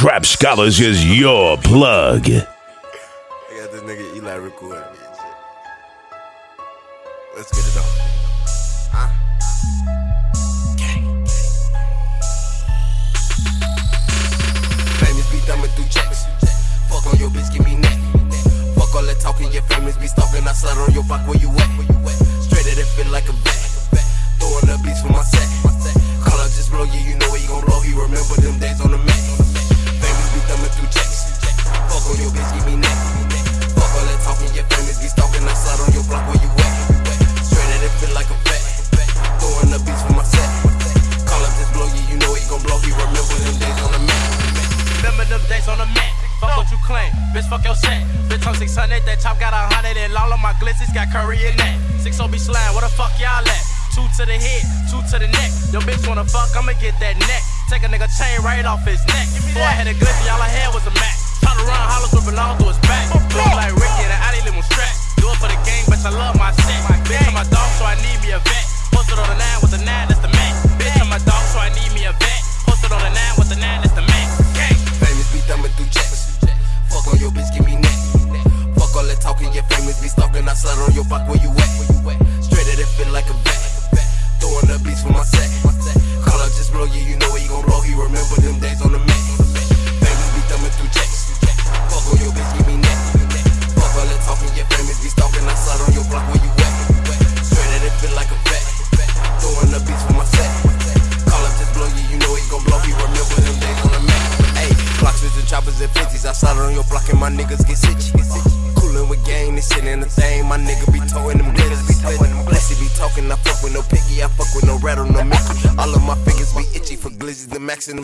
Trap Schollarz is your plug. I got this nigga Eli recording me and shit. Let's get it on. Famous be thumbing through checks. Fuck on your bitch, give me neck. Fuck all that talking, your famous be stalking. I slide on your back where you at. Straight at it, feel like a vet. Throwing the beats for my set. Blow you, you know he gon' blow. He remember them days on the mat. Famous be thumbing through checks. Fuck on your bitch, give me neck. Fuck all that talking, your famous be stalking. Slide on your block where you at. Straight at it, feel like a vet. Throwing the beats for my set. Call up, just blow you, you know he gon' blow. He remember them days on the mat. Remember them days on the mat. Fuck what you claim, bitch. Fuck your set. Bitch, I'm 600. That chop got a hundred, and all of my glissies got curry in that. Six OB slam, where the fuck y'all at? Two to the head, two to the neck. Your bitch wanna fuck, I'ma get that neck. Take a nigga chain right off his neck. Before I had a glizzy, all I had was a Mac. Try to run hollers with belong to his back. Look like Ricky and I need him strap. Do it for the game, bitch. I love my set. Bitch, I'm my dog, so I need me a vet. Posted on the nine with the nine, that's the man. Bitch, I'm my dog, so I need me a vet. Posted on the nine with the nine, that's the man. Gang. Famous be thumbing through checks. Fuck on your bitch, give me neck. Fuck all that talking, your famous be stalking. I slide on your back where you at. Straight at it, feel like a vet.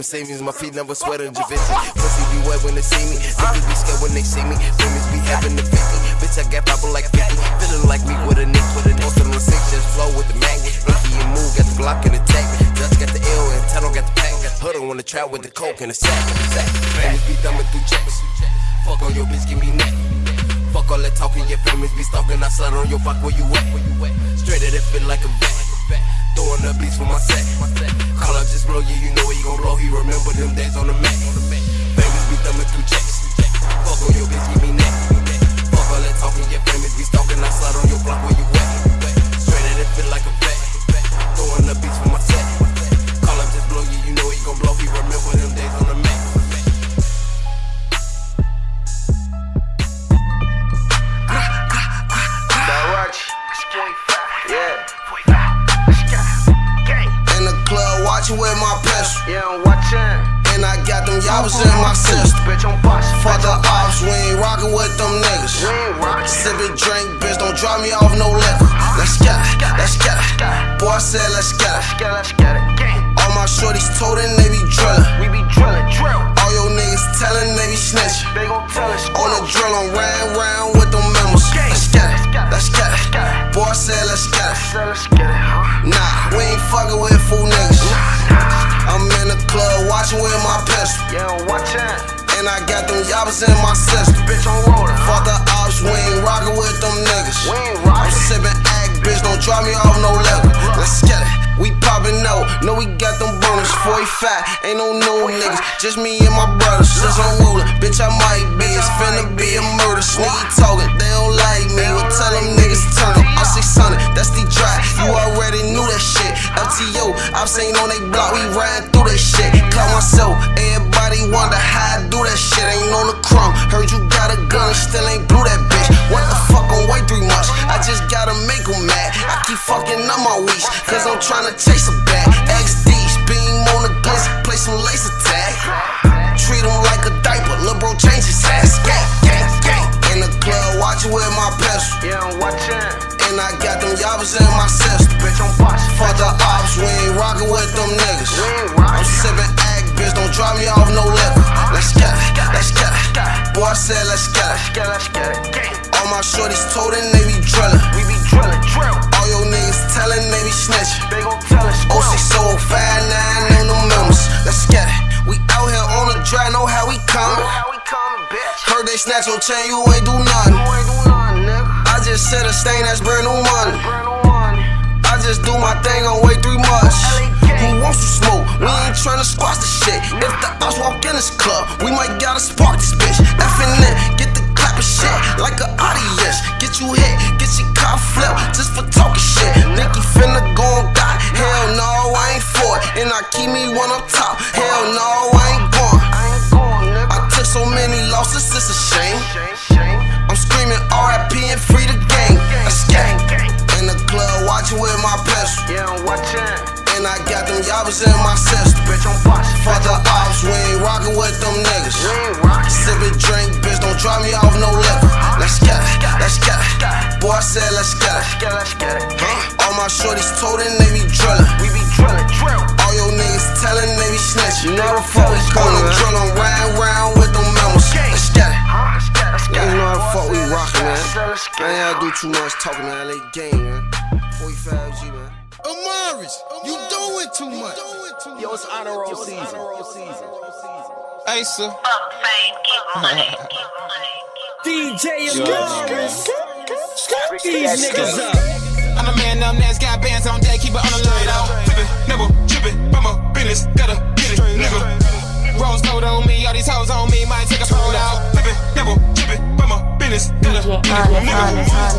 Savings. My feet never sweat on Javinci. Pussy be wet when they see me. Niggas be scared when they see me. Famous be having the 50. Bitch, I got poppin' like 50. Feeling like me with a nick. With a most of them six just flow with the mag. Inky and move, got the Glock in the tank. Dutch got the L and Tunnel got the pack. Huddle on the trap with the coke in the sack. Famous be thumbing through checks. Fuck on your bitch, give me neck. Fuck all that talking, your famous be stalking. I slide on your back where you at. Straight at it, feel like a vet. Throwing the beats for my set. Call up, just blow you, you know he gon' blow. He remember them days on the mat. Famous be thumbing through checks. Fuck on your bitch, give me neck. Fuck all that talking, your famous be stalking. I slide on your block where you at. Straight at it, feel like a vet. Throwing the beats for my set. Call up, just blow you, you know he gon' blow. He remember them days on the mat. Watching with my pistol. Yeah, I'm watching. And I got them yabbas in my system. Bitch, I'm bossing. Fuck the ops, we ain't rockin' with them niggas. We ain't rockin'. Sippin' drink, bitch, don't drop me off no liquor. Uh-huh. Let's get it, let's get it. Boy, I said let's get it. Let's get, let's get it. Gang. All my shorties told and they be drillin'. We be drilling, drill. All your niggas tellin', they be snitchin'. They gon' tell us. On the drill, I'm round round with them let's get it. Boy, said let's get it. Let's get it, huh? Nah, we ain't fucking with fool niggas. I'm in the club watching with my pistol. Yeah, I'm watching. And I got them yabbas in my system. Bitch, I'm rolling. Fuck the ops, we ain't rockin' with them niggas. We ain't I'm rockin'. sippin' act, bitch, don't drop me off no level. Let's get it. We poppin' no, know we got them bonus. 45, ain't no new niggas. Just me and my brothers. Since I'm rollin', bitch, I might be. It's finna be a murder. Sneaky talkin', they don't like me. Well, tell them niggas turn up. I'm 600, that's the drive. You already knew that shit. FTO, I've seen on they block, we ran through that shit. Call myself, everybody wonder how I do that shit. Ain't on the crumb. Heard you got a gun and still ain't blew that bitch. What the fuck on wait three months? I just gotta make 'em mad. I keep fucking up my weeks, cause I'm tryna chase a bag. XD, beam on the glitz, play some laser tag. Treat him like a diaper, lil' bro change his ass. Gang, gang, gang. In the club, watching with my pistol. Yeah, I'm watching. And I got them yabbas in my system. Bitch, I'm bossing. Fuck the ops, we ain't rockin' with them niggas. We ain't I'm sippin' bitch, don't drop me off no liquor. Let's get it, let's get it. Boy, I said let's get it. Let's get, let's get it. Gang. All my shorties told and they be drillin'. We be drilling, drill. All your niggas tellin', they be snitchin'. They gon' tell us. Oh, OC so 59 on the members. Let's get it. We out here on the drive, know how we comin'. How we coming, bitch? Heard they snatch your chain, you ain't do nothing. You ain't do nothing, nigga. I just said a stain, that's brand new money. Brand new money. I just do my thing on way three months. This club, said let's get it. Let's get let's get it. Huh? All my shorties told and they be drillin'. We be drillin', drill. All your niggas tellin' they be snitchin'. Never fuck with On the man. drill, I'm riding round with them members. Let's get it. Huh? Let's get it, let's get it. You know how the fuck we rockin', man. Let's get let's I get ain't gotta do too much talking, man. LA game, man. 45G, man. Amaris, you doing too much. Yo, it's honor roll season. Hey, sir. DJ Amaris. These niggas up. I'm a man, them that's got bands on deck, keep it on the low though. Trippin', never trippin', by my business, gotta get it, nigga. Rose gold on me, all these hoes on me, might take a photo. Trippin', never trippin', by my business, gotta get it, nigga.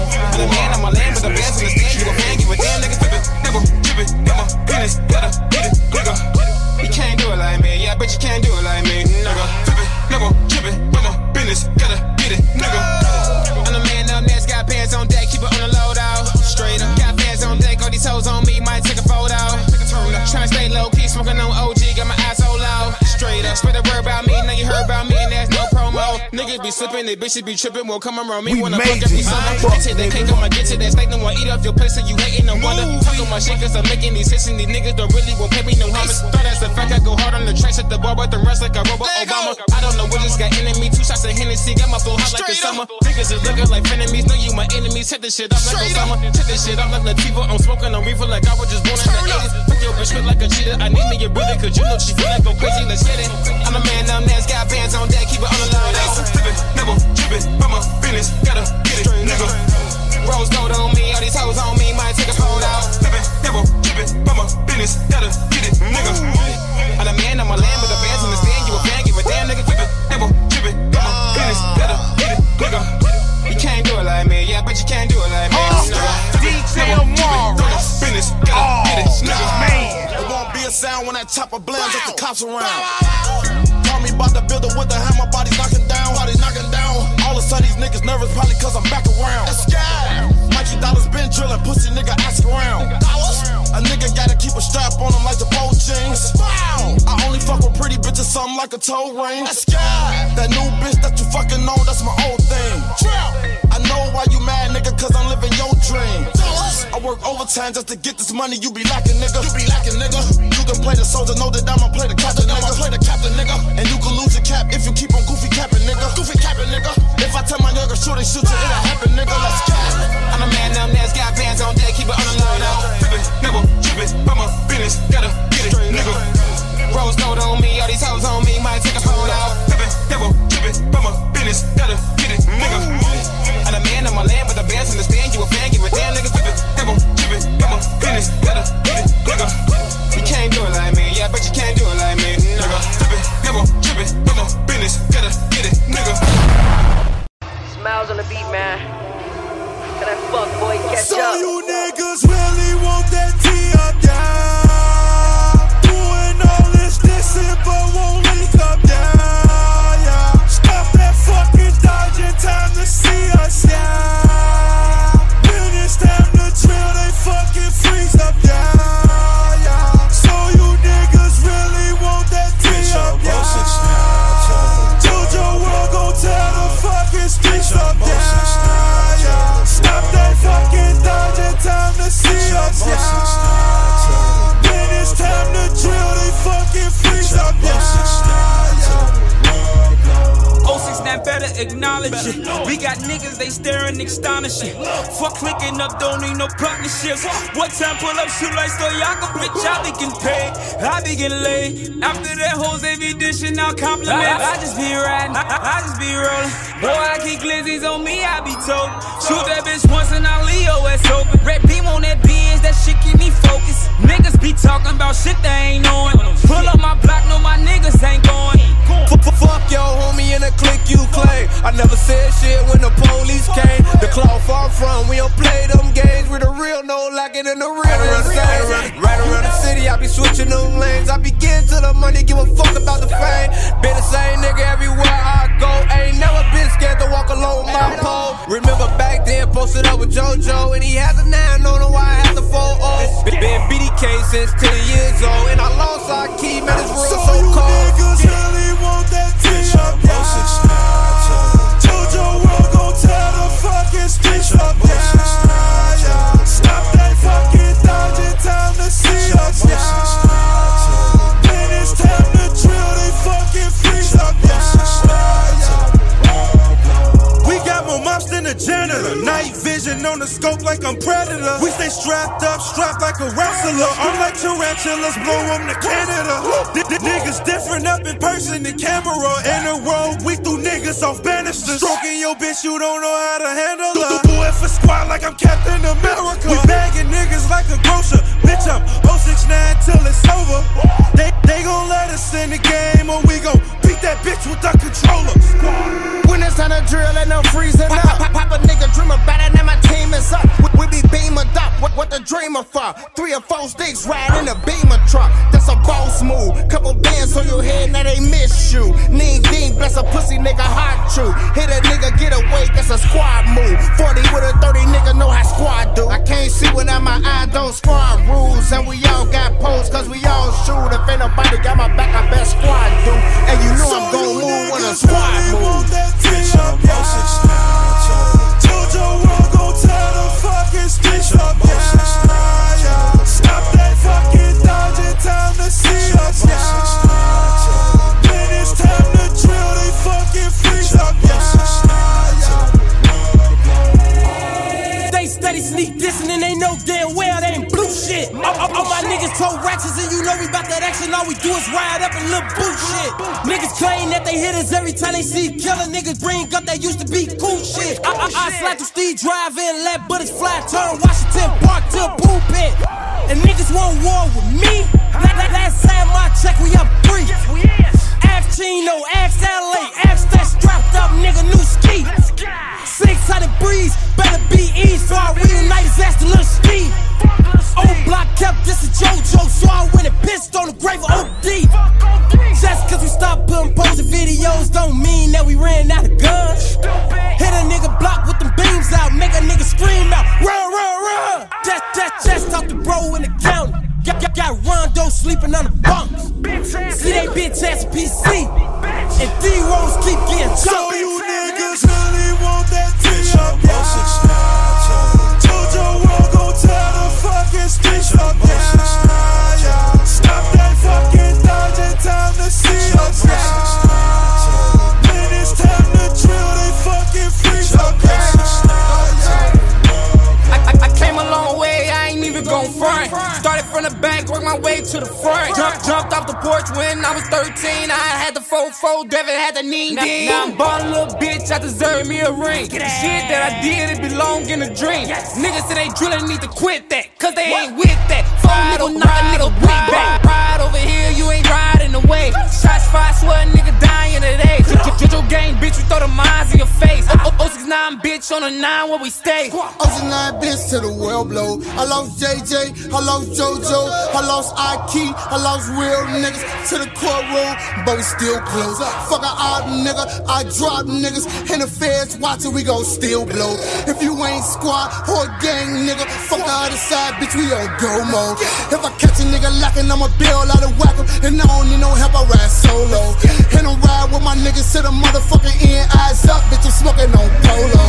They bitches be tripping, won't come around me, wanna fuck every summer. Get to that cake, I'ma get to that steak, no one eat off your place, so you hating, no wonder. Talking my shit, cause I'm making these hits, and these niggas don't really won't pay me no homage. Thought that's the fact, I go hard on the tracks at the bar, but the rest like a robot Obama. I don't know what just got enemy, two shots of Hennessy, got my flow hot like the summer. Niggas is looking like enemies, know you my enemies, set this shit up like Osama. Set this shit up like Latifah, I'm smoking on reefer like I was just born in the 80s. Fuck your bitch, like a cheater, I need me a brother, cause you know she feel like go crazy, let's get it. I'm a man, I'm that's got bands on deck, keep it on the line. Never trippin', by my business, gotta get it, nigga. Rose gold on me, all these hoes on me, might take a photo. Never trippin', by my business, gotta get it, nigga. I'm a man, I'm a land, but the bands in the stand, you a fan, give a damn, nigga. Never trippin', by my business, gotta get it, nigga. You can't do it like me, yeah, but you can't do it like me, nigga. DJ Never trippin', business, gotta get it, nigga. It won't be a sound when that chopper blands if the cops around. Like a toe ring. That new bitch that you fucking on, that's my old thing. I know why you mad, nigga, cause I'm living your dream. I work overtime just to get this money, you be lacking, nigga. You be lacking, nigga. You can play the soldier, know that I'ma play the captain, nigga. Play the captain, nigga. And you can lose your cap if you keep on goofy capping, nigga. Goofy capping, nigga. If I tell my nigga shoot, they shoot you, it'll happen, nigga. Let's it. I'm a man, them that's got bands on deck, keep it on the line now. Never trippin', by my business, gotta get it, nigga. They astonishing. Fuck clicking up, don't need no partnerships. What time pull up, shoot like Stoyaka, bitch, I be getting paid. I be getting laid. After that, hoes, they be dishing out compliments. I, I just be riding, I, I just be rolling. Boy, I keep glizzies on me, I be told. Shoot that bitch once and I Leo ass open. Red beam on that Benz, that shit keep me focused. Niggas be Be talking about shit they ain't knowing. Pull up my block, no my niggas ain't going. Fuck your homie in a clique you play. I never said shit when the police came. The cloth far from, we don't play them games. We the real, no lacking in the real. Right around, right around, right around the city, I be switching them lanes. I be getting to the money, give a fuck about the fame. Been the same nigga everywhere I go. Ain't never been scared to walk alone my pole. Remember back then, posted up with JoJo, and he has a nine, don't know why I had to four oh. Been BDK since 10 years old, and I lost our key, man, it's real So so you cold. niggas really want that tarantulas, blow them to Canada. Th- niggas different up in person than camera. In the road, we threw niggas off banisters. Stroking your bitch, you don't know how to handle her. Do it for squad like I'm Captain America. We bagging niggas like a grocer. Bitch, I'm 069 till it's over. They, they gon' let us in the game or we gon' beat that bitch with the controller. Three or four sticks riding a beamer truck. That's a boss move. Couple bands on your head, now they miss you. Need dean, bless a pussy nigga hot true. Hit a nigga, get away, that's a squad move. 40 with a 30 nigga know how squad do. I can't see without my eye, don't squad rules. And we all got pose, cause we all shoot. If ain't nobody got my back, I bet squad do. And you know I'm gon' move when a squad move. Bitch, I'm Jojo All we do is ride up and boot shit. Niggas claim that they hit us every time they see killer niggas bring up that used to be cool shit. I, I, I slide through Steve Drive and let bullets fly. Turn Washington Park to a pulpit. And niggas want war with me. Last time my check, we up three. Ask Chino, ask LA, ask that strapped up nigga new ski. 600 breeze, better be easy for I reunite his ass to little speed. Old block kept this a JoJo, so I went and gon' front. Started from the back, worked my way to the front. Jump, jumped off the porch when I was 13. I had the 4-4, Devin had the knee now, now I'm ballin' little bitch, I deserve me a ring. The shit that I did, it belong in a dream. Niggas say they drillin' need to quit that, cause they ain't with that. Phone nigga knock a nigga weak back. Ride over here, you ain't riding away. Shots fired, swear a nigga dying today. Jojo gang, bitch, we throw the mines in your face. 069 bitch on a 9 where we stay. Ocean nine bitch to the world blow. I lost JJ, I lost JoJo, I lost Ike, I lost real niggas to the courtroom, but we still close. Fuck a odd nigga, I drop niggas, and the feds watching, we gon' still blow. If you ain't squad or gang nigga, fuck the other side, bitch, we on go mode. If I catch a nigga lacking, I'ma bail out of whack 'em, and I don't need no help, I ride solo. And I ride with my niggas to the motherfucking end, eyes up, bitch, I'm smoking on polo.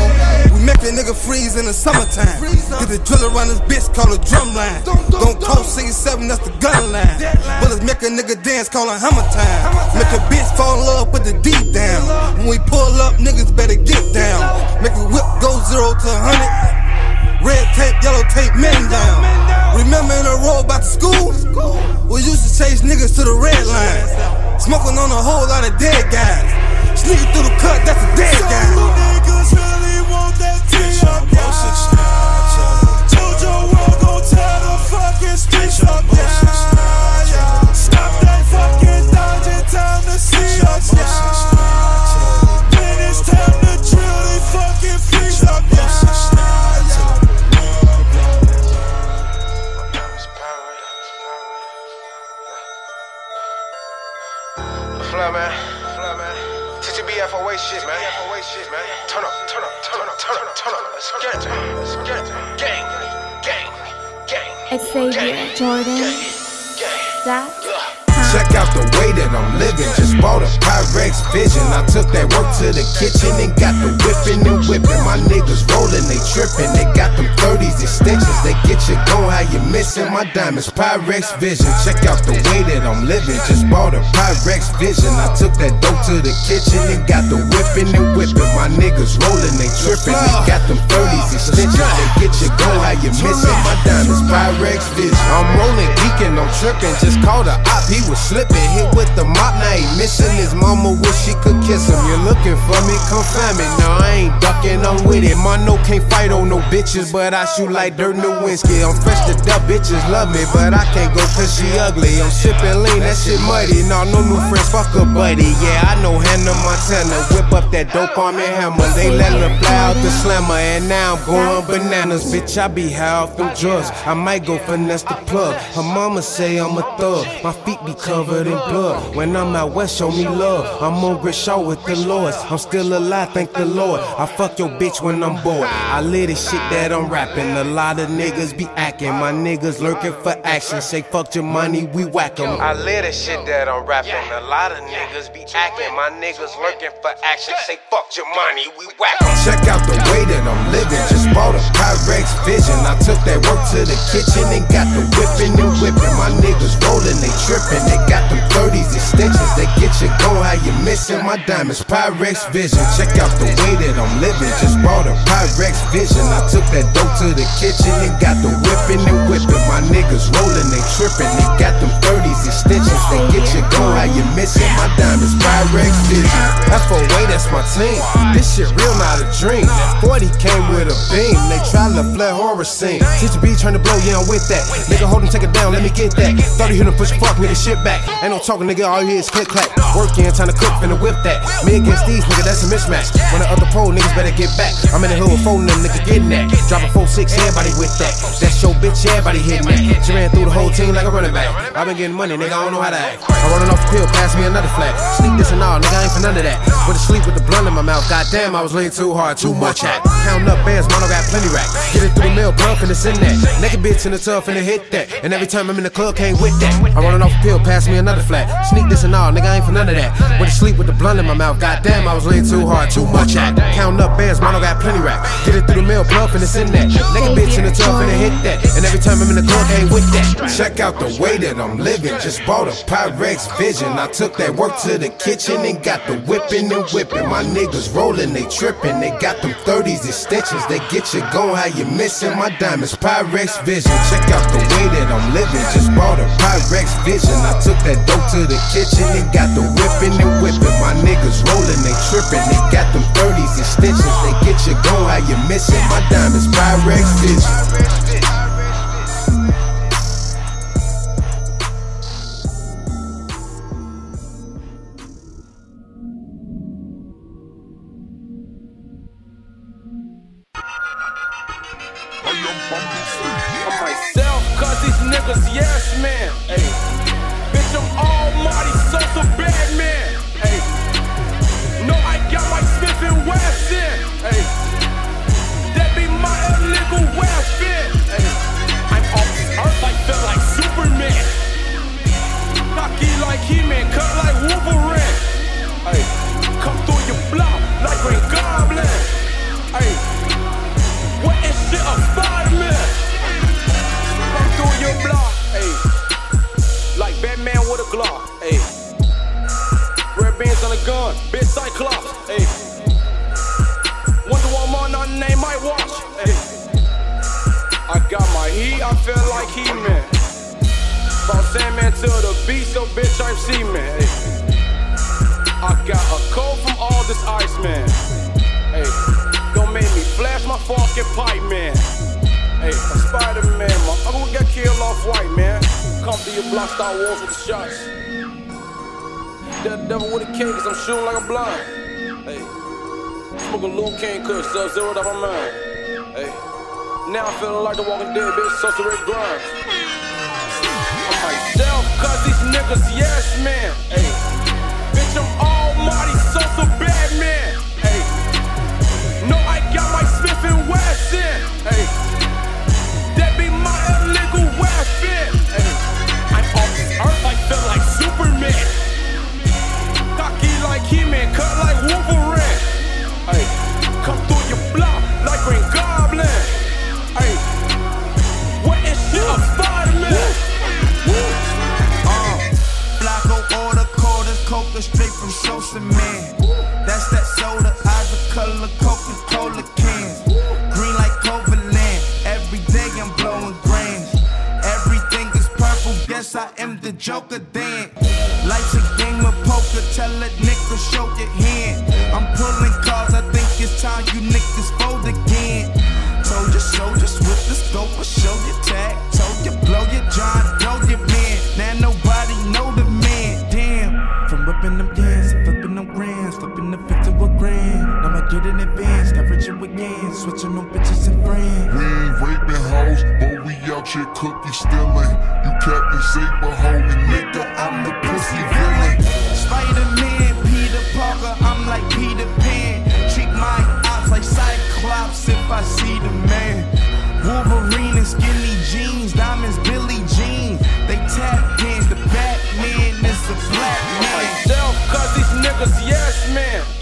We make a nigga freeze in the summertime. Get the drill around this bitch, call a drum line. Don't call 67, that's the gun line. Bullets make a nigga dance, call it hammer time. Make a bitch fall in love, put the D down. When we pull up, niggas better get down. Make a whip go zero to a hundred. Red tape, yellow tape, men down. Remember in the road back to school? We used to chase niggas to the red line. Smoking on a whole lot of dead guys. Sneaking through the cut, that's a dead guy. Pyrex Vision. I took that work to the kitchen and got the whipping and whipping. My niggas rolling, they tripping. They got them 30s extensions. They get you going, how you missing? My diamonds, Pyrex Vision. Check out the way that I'm living. Just bought a Pyrex Vision. I took that dope to the kitchen and got the whipping and whipping. My niggas rolling, they tripping. They got them 30s extensions. They get you going, how you missing? My diamonds, Pyrex Vision. I'm rolling, geeking, I'm tripping. Just called a op, he was slipping. Hit with the mop, now he missing. His mama wish she could kiss him. You're looking for me, come find me. No, I ain't ducking, I'm with it. Mono can't fight on no bitches, but I shoot like Dirk Nowitzki. I'm fresh to death, bitches love me, but I can't go cause she ugly. I'm sipping lean, that shit muddy. No, no new friends, fuck a buddy. Yeah, I know Hannah Montana. Whip up that dope on me hammer. They let her fly out the slammer, and now I'm going bananas. Bitch, I be high off them drugs. I might go finesse the plug. Her mama say I'm a thug. My feet be covered in blood. When I'm out west, show me love. I'm on Grishaw with the lords. I'm still alive, thank the Lord. I fuck your bitch when I'm bored. I live this shit that I'm rapping. A lot of niggas be acting. My niggas lurking for action. Say fuck your money, we whack 'em. I live this shit that I'm rapping. A lot of niggas be acting. My niggas lurking for action. Say fuck your money, we whack 'em. Check out the way that I'm living. Just bought a Pyrex Vision. I took that work to the kitchen and got the whipping and whipping. My niggas rolling, they tripping. They got them 30s extensions. They get you going, how you missing? My diamonds, Pyrex Vision. Check out the way that I'm living. Just bought a Pyrex Vision. I took that dope to the kitchen and got the whipping and whipping. My niggas rolling, they tripping. They got them 30s extensions. They get you going, how you missing? My diamonds, Pyrex Vision. FOA, that's my team. This shit real, not a dream. 40 came with a beam. They try to flare horror scene. Teacher B trying to blow, yeah, I'm with that. Nigga, hold him, take it down, let me get that. 30 hit him, push fuck, nigga, shit back. Ain't no talking, nigga, all you hear is click clack. Working, trying to cook, finna whip that. Me against these, nigga, that's a mismatch. When the other pole, niggas better get back. I'm in the hood with four them, nigga, getting that. Dropping 4-6, everybody with that. That's your bitch, everybody hitting that. She ran through the whole team like a running back. i been getting money, nigga, I don't know how to act. I'm running off the pill, pass me another flat. Sleep this and all, nigga, I ain't for none of that. Went to sleep with the blunt in my mouth, goddamn, I was leaning too hard, too much at. Counting up bands, mono got plenty rack. Get it through the mail, blunt finna send that. Naked bitch in the tub finna hit that. And every time I'm in the club, can't with that. I'm running off the pill, pass me another flat. Sneak this and all, nigga, I ain't for none of that. Went to sleep with the blunt in my mouth, goddamn, I was leaning too hard, too much at. Counting up bands, mono got plenty rack. Get it through the mail, blunt finna send that. Naked bitch in the tub finna hit that. And every time I'm in the club, can't with that. Check out the way that I'm living. Just bought a Pyrex Vision. I took that work to the kitchen and got the whipping and whipping. My niggas rolling, they tripping. They got them 30s extensions. They get you going, how you missing? My diamonds, Pyrex Vision. Check out the way that I'm living. Just bought a Pyrex Vision. I took that dope to the kitchen and got the whipping and whipping. My niggas rolling, they tripping. They got them 30s extensions. They get you going, how you missing? My diamonds, Pyrex Vision. your block start wars with the shots. Dead devil with a K, cause I'm shooting like a blind. Hey, smoking Luke King Kush, sub zeroed out my mind. Hey, now I'm feeling like the Walking Dead, bitch, Susserick grind. I'm myself, cause these niggas, yes, man. Hey, bitch, I'm almighty, so so bad, man. Hey, no, I got my Smith and Wesson. Hey. cookie stealing. You Captain Saber, holy nigga, I'm the pussy villain. Spider-Man, Peter Parker, I'm like Peter Pan. Treat my ops like Cyclops if I see the man. Wolverine and skinny jeans, diamonds, Billy Jean. They tap in, the Batman is a black man. Myself, cause these niggas, yes man.